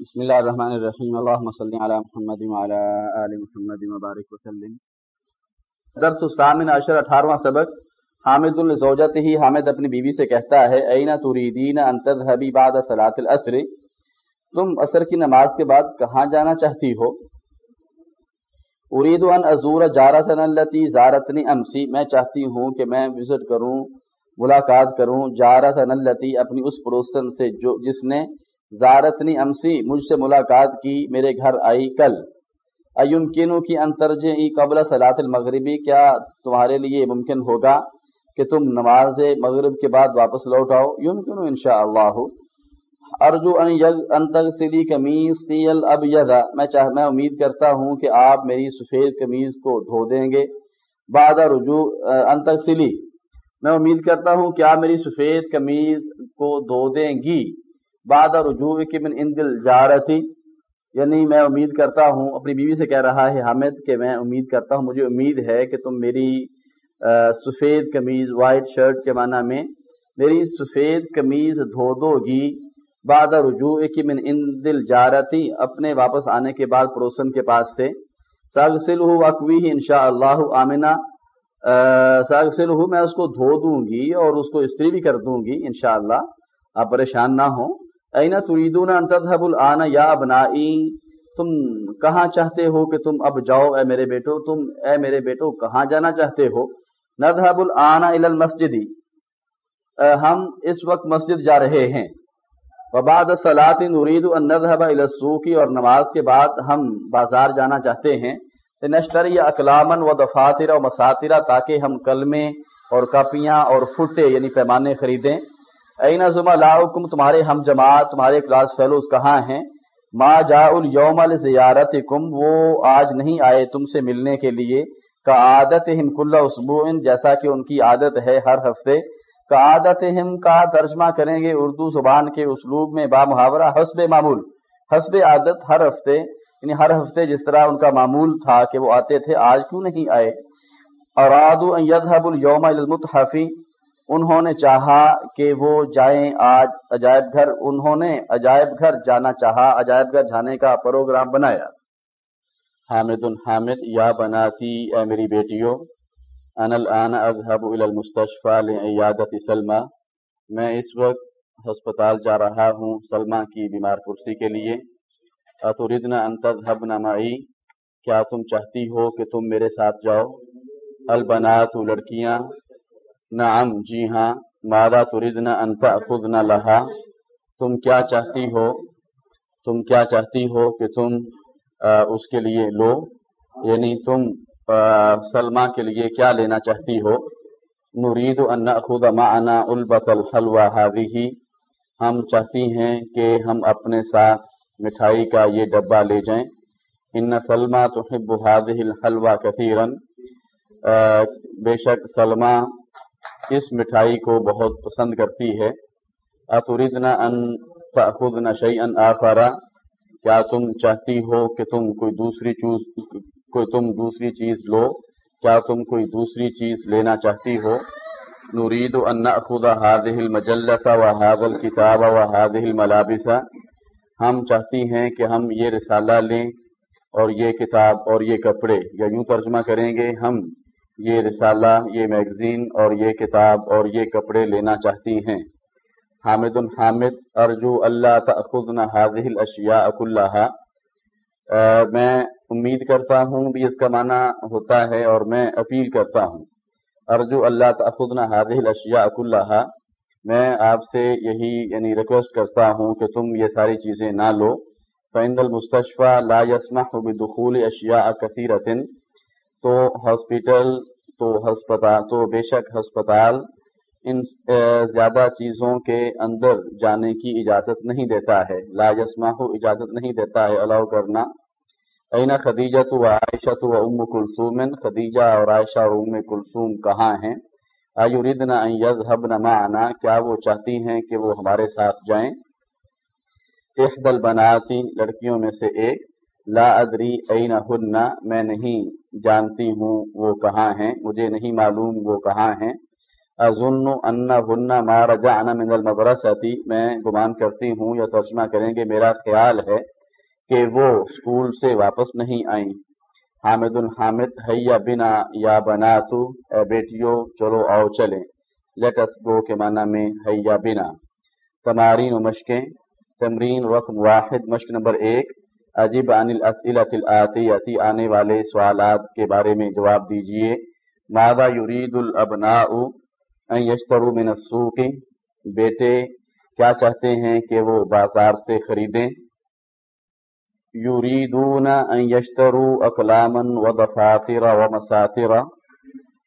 بسم اللہ الرحمن الرحیم۔ اللہم صلی علی محمد وعلی آل محمد مبارک وسلم۔ درس السامن عشر، اٹھارواں سبق۔ حامد الزوجت ہی حامد اپنی بیوی سے کہتا ہے، اینا تریدین ان تذهبی بعد صلاة العصر تم عصر کی نماز کے بعد کہاں جانا چاہتی ہو؟ ارید ان ازور جارتن اللتی زارتنی امسی۔ میں چاہتی ہوں کہ میں وزٹ کروں، ملاقات کروں۔ جارتن اللتی، اپنی اس پڑوسن سے جو، جس نے زارتنی امسی، مجھ سے ملاقات کی، میرے گھر آئی کل۔ ایم کی انترج قبل صلاح المغربی، کیا تمہارے لیے ممکن ہوگا کہ تم نماز مغرب کے بعد واپس لوٹ آؤ؟ یم کنو ان شاء اللہ ارجو انتغسلی کمیز سیل اب یدا۔ میں چاہ، میں امید کرتا ہوں کہ آپ میری سفید کمیز کو دھو دیں گے۔ بعد رجوع انتغسلی میں امید کرتا ہوں کہ آپ میری سفید کمیز کو دھو دیں گی۔ بعد رجوع کی من ان دل جارتی یعنی میں امید کرتا ہوں، اپنی بیوی سے کہہ رہا ہے حامد کہ میں امید کرتا ہوں، مجھے امید ہے کہ تم میری سفید کمیز وائٹ شرٹ کے معنی میں میری سفید کمیز دھو دو گی۔ بعد رجوع کی من ان دل جارتی اپنے واپس آنے کے بعد پڑوسن کے پاس سے۔ ساگسل ہوں وقوی ان شاء اللہ آمنا ساگسل ہوں میں اس کو دھو دوں گی اور اس کو استری بھی کر دوں گی انشاءاللہ۔ آپ پریشان نہ ہوں۔ اینا تریدون ان تذهب الان یا ابنائی؟ تم کہاں چاہتے ہو کہ تم اب جاؤ؟ اے میرے بیٹو، تم اے میرے بیٹو، کہاں جانا چاہتے ہو؟ نذهب الان الى المسجد. ہم اس وقت مسجد جا رہے ہیں. وبعد الصلاه نريد ان نذهب الى السوق اور نماز کے بعد ہم بازار جانا چاہتے ہیں. نشتری اقلاما و دفاتر و مساتر تاکہ ہم کلمے اور کاپیاں اور فٹے یعنی پیمانے خریدیں. اینا زما لاؤکم، تمہارے ہم جماعت، تمہارے کلاس فیلوز کہاں ہیں؟ ما جا الوم زیارت کم وہ آج نہیں آئے تم سے ملنے کے لیے۔ کا عادت ہم کل اسبوع جیسا کہ ان کی عادت ہے ہر ہفتے۔ کا عادت ہم کا ترجمہ کریں گے اردو زبان کے اسلوب میں با محاورہ، حسب معمول۔ حسب عادت ہر ہفتے یعنی ہر ہفتے جس طرح ان کا معمول تھا کہ وہ آتے تھے، آج کیوں نہیں آئے؟ اور آدو یدہب الوم المتحفی انہوں نے چاہا کہ وہ جائیں آج عجائب گھر، انہوں نے عجائب گھر جانا چاہا، عجائب گھر جانے کا پروگرام بنایا۔ حامد حامد، یا بناتی اے میری بیٹیوں ان الان اذهب الى المستشفى لعیادت سلمہ میں اس وقت ہسپتال جا رہا ہوں سلمہ کی بیمار کرسی کے لیے۔ اتردنا ان تذهبن معي؟ کیا تم چاہتی ہو کہ تم میرے ساتھ جاؤ؟ البنات لڑکیاں نعم جی ہاں مادا تردنا انتا خود نہ لہا تم کیا چاہتی ہو؟ تم کیا چاہتی ہو کہ تم اس کے لیے لو؟ یعنی تم سلما کے لیے کیا لینا چاہتی ہو؟ نرید ان خود معنا البت الحلوہ حاضی ہم چاہتی ہیں کہ ہم اپنے ساتھ مٹھائی کا یہ ڈبہ لے جائیں۔ ان سلما تحب هذه الحلوہ کثیرا بے شک سلما اس مٹھائی کو بہت پسند کرتی ہے۔ اتردنا ان تأخذنا شيئا آخر کیا تم چاہتی ہو کہ تم کوئی دوسری چیز کوئی تم دوسری چیز لو؟ کیا تم کوئی دوسری چیز لینا چاہتی ہو؟ نريد ان ناخذ هذه المجله وهذا الكتاب وهذه الملابس۔ ہم چاہتی ہیں کہ ہم یہ رسالہ لیں اور یہ کتاب اور یہ کپڑے۔ یا یوں ترجمہ کریں گے، ہم یہ رسالہ، یہ میگزین اور یہ کتاب اور یہ کپڑے لینا چاہتی ہیں۔ حامد حامد، ارجو اللہ تأخذنا هذه الاشیاء كلها میں امید کرتا ہوں بھی اس کا معنی ہوتا ہے اور میں اپیل کرتا ہوں۔ ارجو اللہ تأخذنا هذه الاشیاء كلها میں آپ سے یہی یعنی ریکویسٹ کرتا ہوں کہ تم یہ ساری چیزیں نہ لو۔ فعند المستشفى لا يسمح بدخول اشیاء كثيرة۔ تو ہاسپٹل تو ہسپتال تو بے شک ہسپتال ان زیادہ چیزوں کے اندر جانے کی اجازت نہیں دیتا ہے۔ لا جسما اجازت نہیں دیتا ہے، الاؤ کرنا۔ اینا خدیجہ تو عائشہ تو ام کلثوم، خدیجہ اور عائشہ اور ام کلثوم کہاں ہیں؟ ایوردنا ان یذهبن معنا، کیا وہ چاہتی ہیں کہ وہ ہمارے ساتھ جائیں؟ احد البناتی لڑکیوں میں سے ایک۔ لا ادری این ہن میں نہیں جانتی ہوں وہ کہاں ہیں، مجھے نہیں معلوم وہ کہاں ہیں۔ اظن ان ہن ما رجعنا من المدرستی میں گمان کرتی ہوں یا ترجمہ کریں گے، میرا خیال ہے کہ وہ اسکول سے واپس نہیں آئیں۔ حامد الحامد، حیا بنا یا بنا تو اے بیٹیوں چلو آؤ چلیں۔ لیٹس گو کے معنی میں حیا بنا۔ تمارین و مشقیں۔ تمرین رقم واحد، مشق نمبر ایک۔ عجیب عن الاسئلت الاتیتی آنے والے سوالات کے بارے میں جواب دیجیے۔ ماذا یرید الابناء ان یشترو من السوق؟ بیٹے، کیا چاہتے ہیں کہ وہ بازار سے خریدیں؟ یریدون ان یشترو اقلاما و دفاتر و مساتر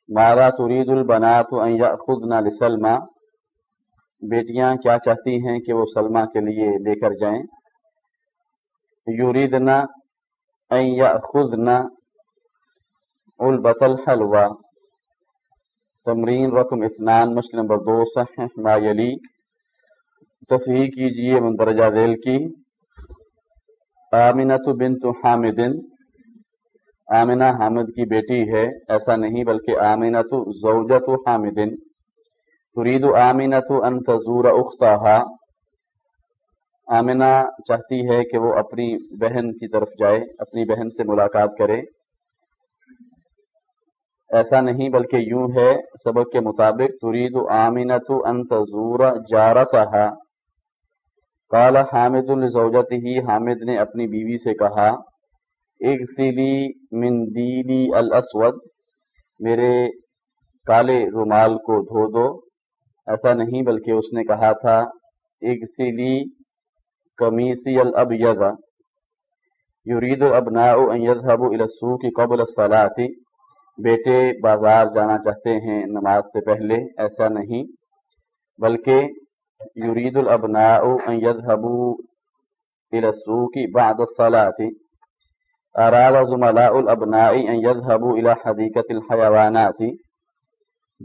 ماذا ترید البنات ان یأخذن لسلمہ؟ بیٹیاں، کیا چاہتی ہیں کہ وہ سلمہ کے لیے لے کر جائیں؟ یریدنا ان یأخذن علبت الحلوہ تمرین رقم اثنان، مشکل نمبر دو، صحیح ما یلی تصحیح کیجیے مندرجہ ذیل کی. آمنت بنت حامد. آمنہ حامد کی بیٹی ہے، ایسا نہیں بلکہ آمنت زوجت حامد. ترید آمنت ان تزور اختہا. آمنہ چاہتی ہے کہ وہ اپنی بہن کی طرف جائے، اپنی بہن سے ملاقات کرے۔ ایسا نہیں بلکہ یوں ہے، سبق کے مطابق ترید آمنت ان تزور جارتہا قال حامد الزوجت ہی حامد نے اپنی بیوی سے کہا ایک سیلی من دیلی الاسود، میرے کالے رومال کو دھو دو۔ ایسا نہیں بلکہ اس نے کہا تھا ایک سیلی کمیسی الابیض یرید الابناء ان یذهبوا الى السوق قبل الصلاة. بیٹے بازار جانا چاہتے ہیں نماز سے پہلے، ایسا نہیں، بلکہ یرید الابناء ان يذهبوا الى السوق بعد الصلاة. اراد زملاء الابناء ان يذهبوا الى حديقة الحيوانات.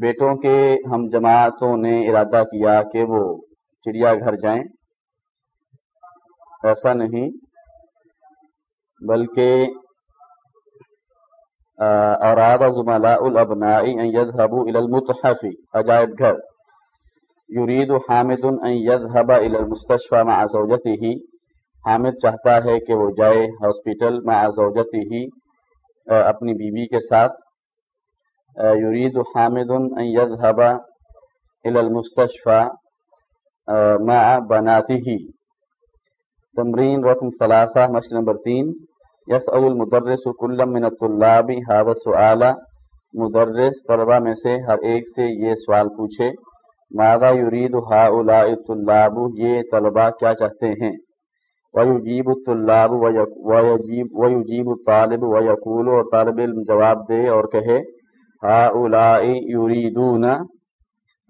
بیٹوں کے ہم جماعتوں نے ارادہ کیا کہ وہ چڑیا گھر جائیں ایسا نہیں، بلکہ اراد زملاء الابناء ان يذهبوا الى المتحف عجائب گھر۔ یرید حامد ان یذهب الى المستشفى مع زوجته۔ حامد چاہتا ہے کہ وہ جائے ہاسپٹل مع زوجته اپنی بیوی کے ساتھ۔ یرید حامد ان یذهب الى المستشفى مع بناته۔ تمرین رقم ثلاثہ، مشق نمبر تین، یسأل المدرس کل من الطلاب هذا السؤال، مدرس، طلبہ میں سے ہر ایک سے یہ سوال پوچھے، ماذا یرید ہاؤلاء الطلاب؟ یہ طلبہ کیا چاہتے ہیں؟ ویجیب الطلاب، ویجیب الطالب، ویقول اور طالب علم جواب دے اور کہے ہاؤلاء یریدون؟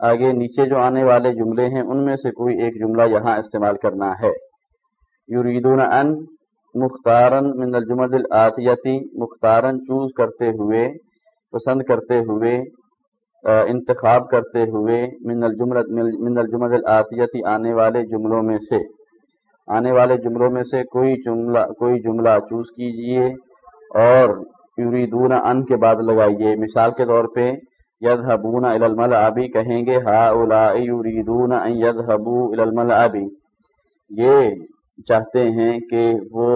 آگے نیچے جو آنے والے جملے ہیں، ان میں سے کوئی ایک جملہ یہاں استعمال کرنا ہے۔ یریدون ان مختارن من الجمد الاتیتی مختارن چوز کرتے ہوئے، پسند کرتے ہوئے انتخاب کرتے ہوئے من الجملت من الجمل العطیتی آنے والے جملوں میں سے۔ آنے والے جملوں میں سے کوئی جملہ کوئی جملہ چوز کیجیے اور یریدون ان کے بعد لگائیے۔ مثال کے طور پہ یذهبون الى الملعب کہیں گے هؤلاء یریدون ان یذهبوا الى الملعب۔ یہ چاہتے ہیں کہ وہ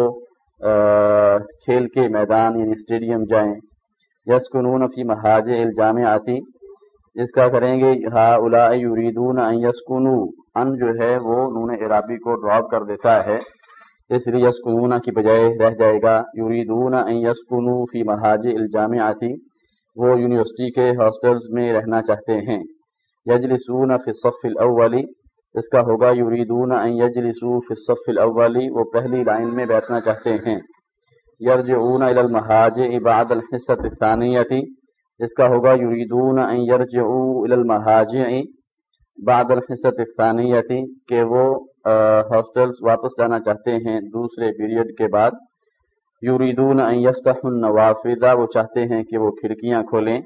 کھیل کے میدان یعنی اسٹیڈیم جائیں۔ یسکنون فی محاج الجامعاتی اس کا کریں گے ہا الا یریدون ان یسکنو۔ ان جو ہے وہ نون عرابی کو ڈراپ کر دیتا ہے۔ اس لیے یسکنونا کی بجائے رہ جائے گا، یریدون ان یسکنو فی محاج الجامعاتی وہ یونیورسٹی کے ہاسٹلز میں رہنا چاہتے ہیں۔ یجلسون فی الصف الاولی اس کا ہوگا یریدون ان یجلسو فی الصف الاولی وہ پہلی لائن میں بیٹھنا چاہتے ہیں۔ یرجعون الى المحاج بعد الحصۃ الثانیتی اس کا ہوگا یریدون ان یرجعوا الى المحاجع بعد الحصۃ الثانیتی کہ وہ ہاسٹلز واپس جانا چاہتے ہیں دوسرے پیریڈ کے بعد۔ یریدون ان یفتحوا النوافذ وہ چاہتے ہیں کہ وہ کھڑکیاں کھولیں۔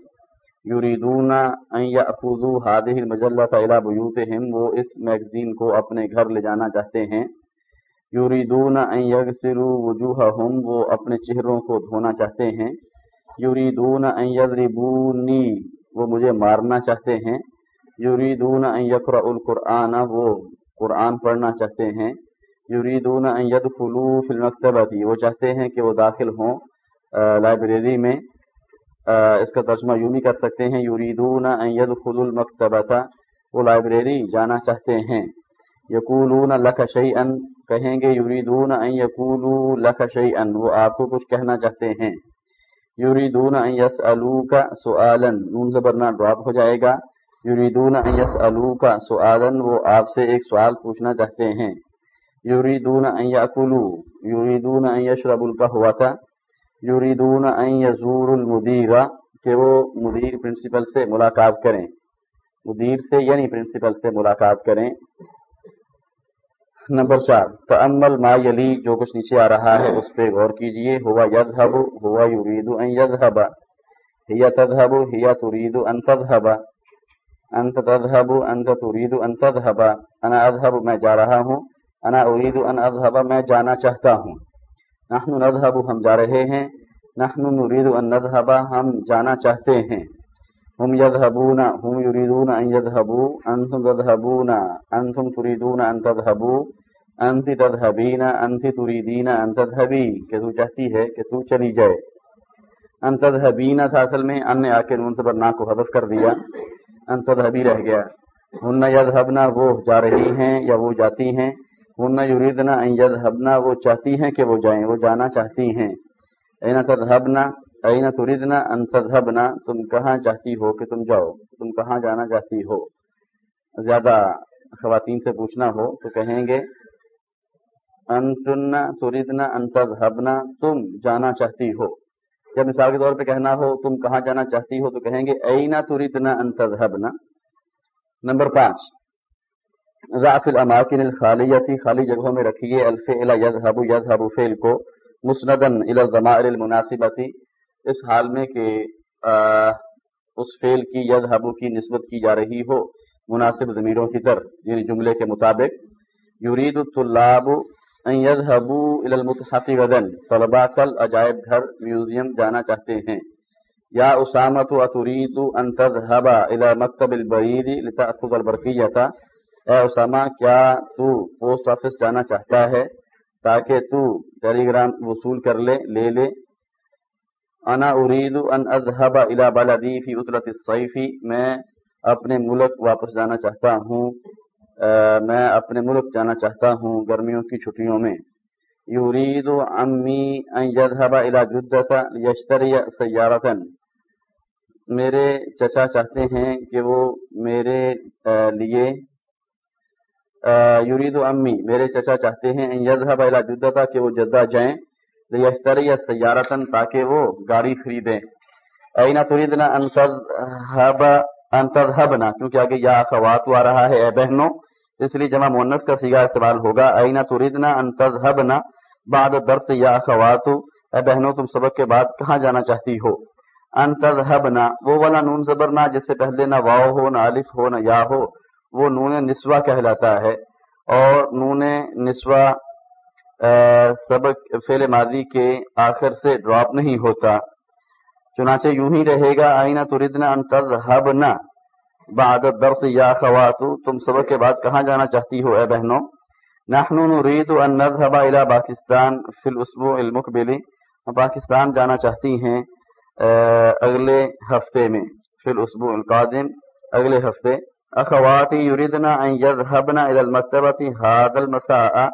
یریدون ان یاخذوا هذه المجلۃ الى بیوتهم وہ اس میگزین کو اپنے گھر لے جانا چاہتے ہیں۔ یریدون ان یغسلوا وجوههم وہ اپنے چہروں کو دھونا چاہتے ہیں۔ یریدون ان یضربونی، وہ مجھے مارنا چاہتے ہیں۔ یریدون ان یقرأ القرآن، وہ قرآن پڑھنا چاہتے ہیں۔ یریدون ان يدخلوا فی المکتبتی وہ چاہتے ہیں کہ وہ داخل ہوں لائبریری میں۔ اس کا ترجمہ یوں بھی کر سکتے ہیں، یریدون ان يدخلوا المکتبتا وہ لائبریری جانا چاہتے ہیں. یقولون لک شیئا کہیں گے یریدون ان یقولوا لک شیئا وہ آپ کو کچھ کہنا چاہتے ہیں. یریدون ان یسألوک سؤالا. نون زبرنا ڈراپ ہو جائے گا. یریدون ان یسألوک سؤالا. وہ آپ سے ایک سوال پوچھنا چاہتے ہیں. یریدون ان یاکلوا یریدون ان یشربوا القهوه یریدون ان یزوروا المدیر کہ وہ مدیر پرنسپل سے ملاقات کریں۔ مدیر سے یعنی پرنسپل سے ملاقات کریں۔ نمبر چار تعمل ما یلی جو کچھ نیچے آ رہا ہے اس پہ غور کیجیے۔ ہوا یذهب ہوا یرید ان یذهب ہی تذهب ہی تريد ان تذهب۔ انت تذهب انت تريد ان تذهب۔ انا اذهب میں جا رہا ہوں۔ انا اريد ان اذهب میں جانا چاہتا ہوں۔ نحن نذهب، ہم جا رہے ہیں۔ نحن نريد ان نذهب، ہم جانا چاہتے ہیں۔ ہم یذهبون هم يريدون ان يذهبوا انتم تذهبون انتم تريدون ان تذهبوا انت تذهبين انت تريدين ان تذهبي، کہ تو چاہتی ہے کہ تو چلی جائے۔ ان تذهبين، تھا اصل میں ان نے آ کے نون زبر نا کو حذف کر دیا۔ ان تذهبي رہ گیا۔ ہن یذهبنا وہ جا رہی ہیں یا وہ جاتی ہیں۔ ہن یریدنا ان یذهبنا وہ چاہتی ہیں کہ وہ جائیں، وہ جانا چاہتی ہیں۔ اینا تذهبنا اینا تریدنا ان تذهبنا تم کہاں چاہتی ہو کہ تم جاؤ؟ تم کہاں جانا چاہتی ہو؟ زیادہ خواتین سے پوچھنا ہو تو کہیں گے انتنا تریدنا ان تذهبنا تم جانا چاہتی ہو۔ یا مثال کے طور پہ کہنا ہو، تم کہاں جانا چاہتی ہو تو کہیں گے، اینا تریدنا ان تذهبنا نمبر پانچ ضعف الاماکن الخالیتی خالی جگہوں میں رکھیے، الفعل یذهب یذهب فعل کو مسندن الى الضمائر المناسبتی اس حال میں کہ اس فعل کی یذہبو کی نسبت کی جا رہی ہو مناسب ضمیروں کی طرف یعنی جملے کے مطابق۔ یرید الطلاب ان یذهبوا الى المتحف غدا۔ طلباء کل عجائب گھر، میوزیم جانا چاہتے ہیں۔ یا اسامت اتريد ان تذهب الى مکتب البرید لتاخذ البرقیہ اے اسامہ، کیا تو پوسٹ آفس جانا چاہتا ہے تاکہ تو ٹیلی گرام وصول کر لے لے لے؟ انا اريد ان اذهب الى بلدي في عطلة الصيف، میں اپنے ملک واپس جانا چاہتا ہوں۔ میں اپنے ملک جانا چاہتا ہوں گرمیوں کی چھٹیوں میں۔ یرید امی ان يذهب الى جدة ليشتري سيارة۔ میرے چچا چاہتے ہیں کہ وہ میرے لیے یرید امی، میرے چچا چاہتے ہیں ان يذهب الى جدة کہ وہ جدہ جائیں یشتر یا سیارتن تاکہ وہ گاڑی خریدیں۔ اینا تریدنا انتظہبنا کیونکہ آگے یا اخوات آ رہا ہے، اے بہنوں، اس لیے جمع مونس کا سیگا سوال ہوگا۔ اینا تریدنا انتظہبنا بعد درس یا اخوات اے بہنوں، تم سبق کے بعد کہاں جانا چاہتی ہو؟ انتظہبنا وہ والا نون زبرنا جس سے پہلے نہ واو ہو، نہ الف ہو، نہ یا ہو۔ وہ نون نسوہ کہلاتا ہے اور نون نسوہ سبق فعل ماضی کے آخر سے ڈراپ نہیں ہوتا۔ چنانچہ یوں ہی رہے گا، آئینہ تردنا ان تذهبنا بعد الدرس یا خواتو۔ تم سبق کے بعد کہاں جانا چاہتی ہو اے بہنوں؟ نحن نريد ان نذهب الى پاکستان فی الاسبوع المقبل۔ ہم پاکستان جانا چاہتی ہیں اگلے ہفتے میں، فی الاسبوع القادم، اگلے ہفتے۔ اخواتی یریدنا ان يذهبنا الى المکتبة هذا المساء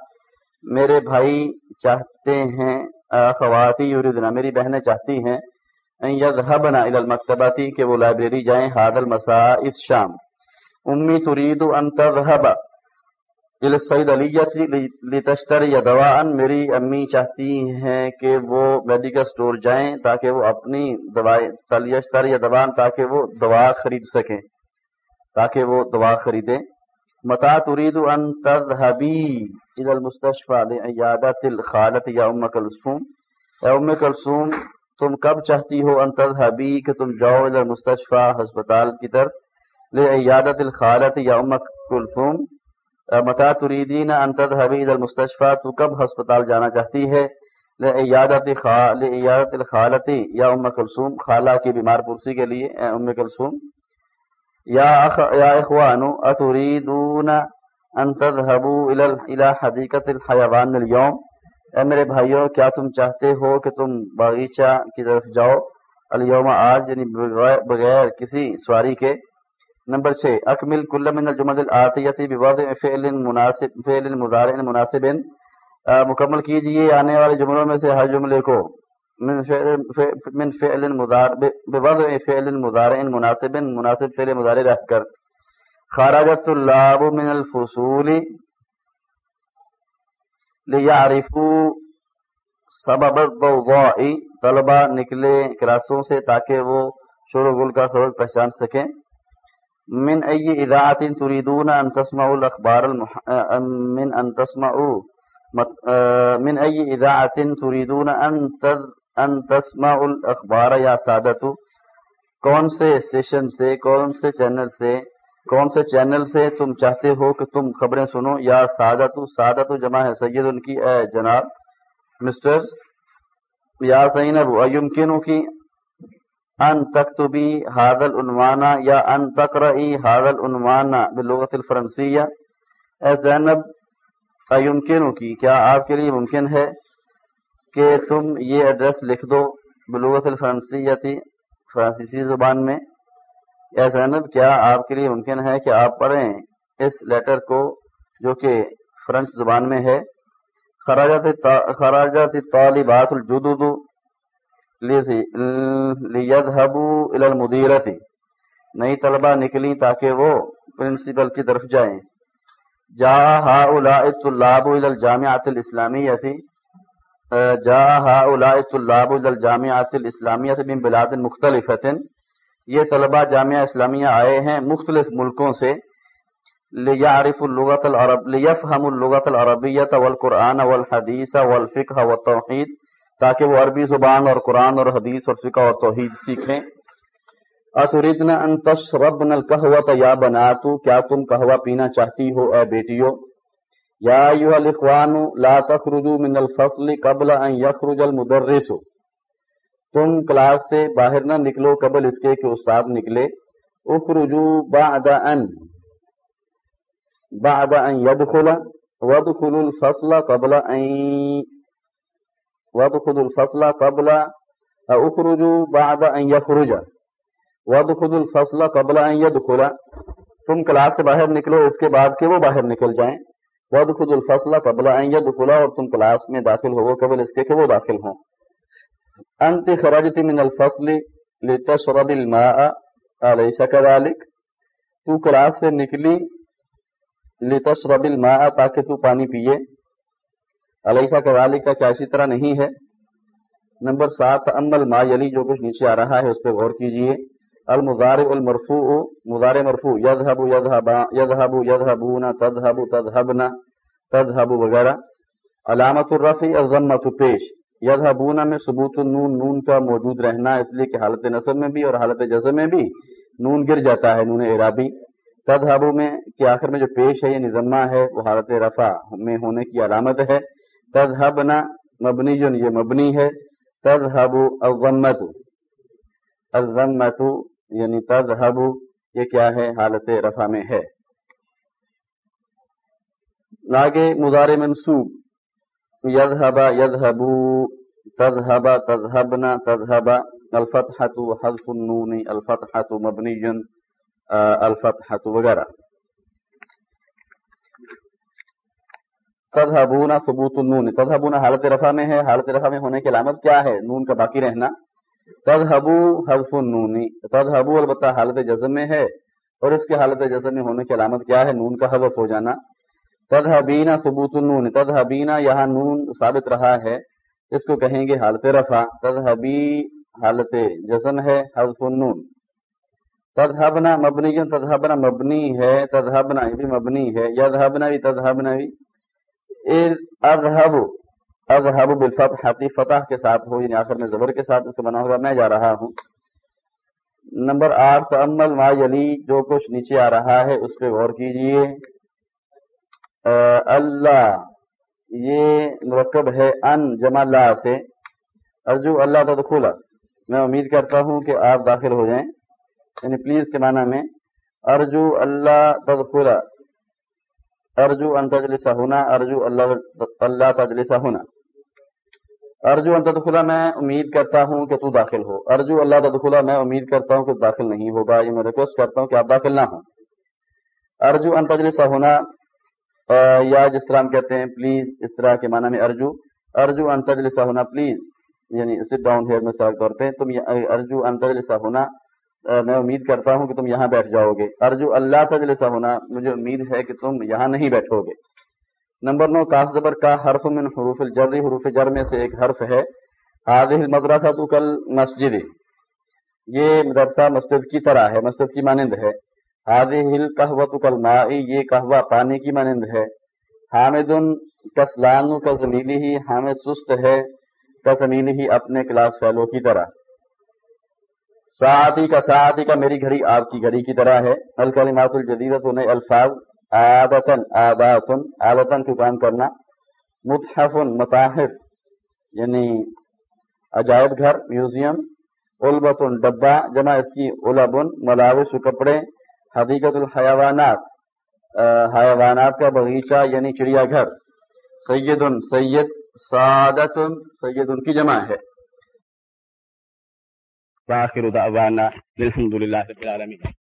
میرے بھائی چاہتے ہیں خواتی یوردنا میری بہنیں چاہتی ہیں یذهبنا الى المکتباتی کہ وہ لائبریری جائیں هذا المساء اس شام. امی تريد ان تذهب الى الصيدليه لتشتري دواء. میری امی چاہتی ہیں کہ وہ میڈیکل سٹور جائیں تاکہ وہ اپنی دوائیں تلیشتر یا دوان تاکہ وہ دوا خرید سکیں۔ تاکہ وہ دوا خریدیں۔ متا تريد ان تذهبي الى المستشفى لعياده الخالة یا ام کلثوم۔ اے ام کلثوم، تم کب چاہتی ہو ان تذهبي کہ تم جاؤ الى المستشفى ہسپتال کی طرف؟ لعياده الخالة یا ام کلثوم۔ متا تريدين ان تذهبي الى المستشفى تو کب ہسپتال جانا چاہتی ہے؟ لعياده خال لعياده الخالة یا ام کلثوم، خالہ کی بیمار پرسی کے لیے۔ اے ام کلثوم یا اخوان اتریدون ان تذهبوا الى حدیقت الحیوان اليوم؟ اے میرے بھائیوں کیا تم چاہتے ہو کہ تم باغیچہ کی طرف جاؤ؟ اليوم آج یعنی بغیر بغیر کسی سواری کے۔ نمبر چھ، اکمل کل من الجمل الاتیتی بوضع فعل مناسب فعل مضارع مناسب۔ مکمل کیجیے، آنے والے جملوں میں سے ہر جملے کو۔ من فعل من فعل مضارع بوضع فعل مضارع مناسب مناسب فعل مضارع رکھ کر. خرجت الطلاب من الفصول لیعرفوا سبب الضوضاء. طلبہ نکلے کلاسوں سے تاکہ وہ شور و گل کا سبب پہچان سکیں. من ای اذاعت تريدون ان تسمعوا الاخبار المح... من ان تسمعوا من ای اذاعت تريدون ان تذ... ان تسمعوا الاخبار یا سادتو؟ کون سے اسٹیشن سے، کون سے چینل سے، کون سے چینل سے تم چاہتے ہو کہ تم خبریں سنو؟ یا سادتو؟ سادتو جمع ہے سید ان کی، اے جناب، مسٹرز، یا زینب ایمکنو کی؟ ان تکتبی هذا العنوان یا ان تقرئی هذا العنوان باللغت الفرنسیہ؟ اے زینب، ایمکنو کی، کیا آپ کے لیے ممکن ہے کہ تم یہ ایڈریس لکھ دو بلوغت الفرنسیہ تھی فرانسیسی زبان میں۔ اے زینب، کیا آپ کے لیے ممکن ہے کہ آپ پڑھیں اس لیٹر کو جو کہ فرنچ زبان میں ہے؟ خراجات خراجات طالبات الجدد لیذهبوا الى المدیرہ نئی طلبہ نکلی تاکہ وہ پرنسپل کی طرف جائیں۔ جا هؤلاء الطلاب الى الجامعۃ الاسلامیہ۔ جا هؤلاء الطلاب الى الجامعۃ الاسلامیہ من بلاد مختلفۃ یہ طلبہ جامعہ اسلامیہ آئے ہیں مختلف ملکوں سے۔ لیعرف اللغت العرب لیفہم اللغت العربیت والقرآن والحدیث والفقہ والتوحید تاکہ وہ عربی زبان اور قرآن اور حدیث اور فقہ اور توحید سیکھیں۔ اتریدن ان تشربن القهوة یا بناتو، کیا تم قہوہ پینا چاہتی ہو اے بیٹیو؟ یا ایوہ الاخوان لا تخرجوا من الفصل قبل ان یخرج المدرس. تم کلاس سے باہر نہ نکلو قبل اس کے کہ استاد نکلے. اخرجوا بعد ان بعد ان يدخل وادخل الفصل قبل ان وادخل الفصل قبل اخرجوا بعد ان يخرج وادخل الفصل قبل ان يدخل تم کلاس سے باہر نکلو اس کے بعد کہ وہ باہر نکل جائیں. وادخل الفصل قبل ان يدخل اور تم کلاس میں داخل ہو قبل اس کے کہ وہ داخل ہوں۔ انت خرجت من الفصل لتشرب الماء اليس كذلك؟ تو کلاس سے نکلی، لتشرب الماء، تاکہ تو پانی پیے۔ علیسا کوالی کا کیا اسی طرح نہیں ہے؟ نمبر سات امل ما یلی جو کچھ نیچے آ رہا ہے، اس پہ غور کیجیے۔ المزار المرفوع مزار مرفوع یذهب یذهب یذهب یذهبون تذهب تذهبنا تذهب وغیرہ. علامت الرفع الضمۃ پیش. یذهبون میں ثبوت النون، نون کا موجود رہنا اس لیے کہ حالت نصب میں بھی اور حالت جزم میں بھی نون گر جاتا ہے، نون اعرابی تدہبو میں کے آخر میں جو پیش ہے یعنی یہ نظمہ ہے، وہ حالت رفع میں ہونے کی علامت ہے. تذہبنا مبنی، جو یہ مبنی ہے تذہب الضمت الضمت یعنی تذہب یہ کیا ہے؟ حالت رفع میں ہے۔ لاگے مضار منصوب۔ یذہب یذہبو تذہب تذہبنا تذہب الفتحة حذف النون، الفتحة مبنی الفتحت وغیرہ۔ تذہبون ثبوت النون۔ تذہبون حالت رفع میں ہے۔ حالت رفع میں ہونے کی علامت کیا ہے؟ نون کا باقی رہنا۔ تذہبو حذف النون. تذہبو البتہ حالت جزم میں ہے اور اس کے حالت جزم میں ہونے کی علامت کیا ہے؟ نون کا حذف ہو جانا. تذہبین ثبوت النون. تذہبین یہاں نون ثابت رہا ہے. اس کو کہیں گے حالت رفع. تذہبی حالت جزم ہے حذف النون. تذہبنا مبنی تذہبنا مبنی ہے تذہبنا بھی مبنی ہے. یذہبنا بھی تذہبنا بھی. اذہب اب اذہب بالفتح فتح کے ساتھ ہو یعنی آخر میں زبر کے ساتھ اس کو بنا ہوگا میں جا رہا ہوں۔ نمبر آٹھ تعمل ما یلی، جو کچھ نیچے آ رہا ہے اس پہ غور کیجیے۔ اللہ، یہ مرکب ہے، ان، جمع اللہ سے۔ ارجو، اللہ تدخلا میں امید کرتا ہوں کہ آپ داخل ہو جائیں۔ یعنی پلیز کے معنی میں، ارجو، اللہ تدخل ارجو، ان تجلس ہونا، ارجو، اللہ اللہ تجلس ہونا۔ ارجو ان تدخلا میں امید کرتا ہوں کہ تو داخل ہو۔ ارجو اللہ تدخلا میں امید کرتا ہوں کہ داخل نہیں ہوگا۔ یہ میں ریکویسٹ کرتا ہوں کہ آپ داخل نہ ہوں۔ ارجو ان ہونا یا جس طرح ہم کہتے ہیں پلیز اس طرح کے معنی میں ارجو۔ ارجو انتجلسا ہونا پلیز یعنی سٹ ڈاؤن ہیئر میں طور پہ، تم ارجو ان ہونا میں امید کرتا ہوں کہ تم یہاں بیٹھ جاؤ گے۔ ارجو اللہ تجلس ہونا، مجھے امید ہے کہ تم یہاں نہیں بیٹھو گے۔ نمبر نو، کاف زبر کا حرف من حروف الجر، حروف جر میں سے ایک حرف ہے۔ حاضر مدرسہ تو کل مسجد۔ یہ مدرسہ مسجد کی طرح ہے، مسجد کی مانند ہے۔ حاضر کہوت کل مائی یہ کہوا پانی کی مانند ہے۔ حامد کسلان کا زمیلی ہی، حامد سست ہے۔ کا زمیلی ہی اپنے کلاس فیلو کی طرح۔ ساعتی کا ساعتی کا میری گھڑی آپ کی گھڑی کی طرح ہے۔ الکلمات الجدیدت نئے الفاظ عادتن آداتن عادتن کی کام کرنا متحف، متاحف یعنی عجائب گھر، میوزیم البتن ڈبا جمع اس کی البن ملاوش کپڑے حدیقت الحیوانات حیوانات کا باغیچہ یعنی چڑیا گھر۔ سید سید سعادت سید ان کی جمع ہے۔ واخر دعوانا الحمد لله رب العالمين